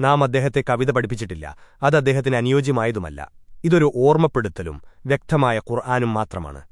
നാം അദ്ദേഹത്തെ കവിത പഠിപ്പിച്ചിട്ടില്ല. അത് അദ്ദേഹത്തിന് അനുയോജ്യമായതുമല്ല. ഇതൊരു ഓർമ്മപ്പെടുത്തലും വ്യക്തമായ ഖുർആാനും മാത്രമാണ്.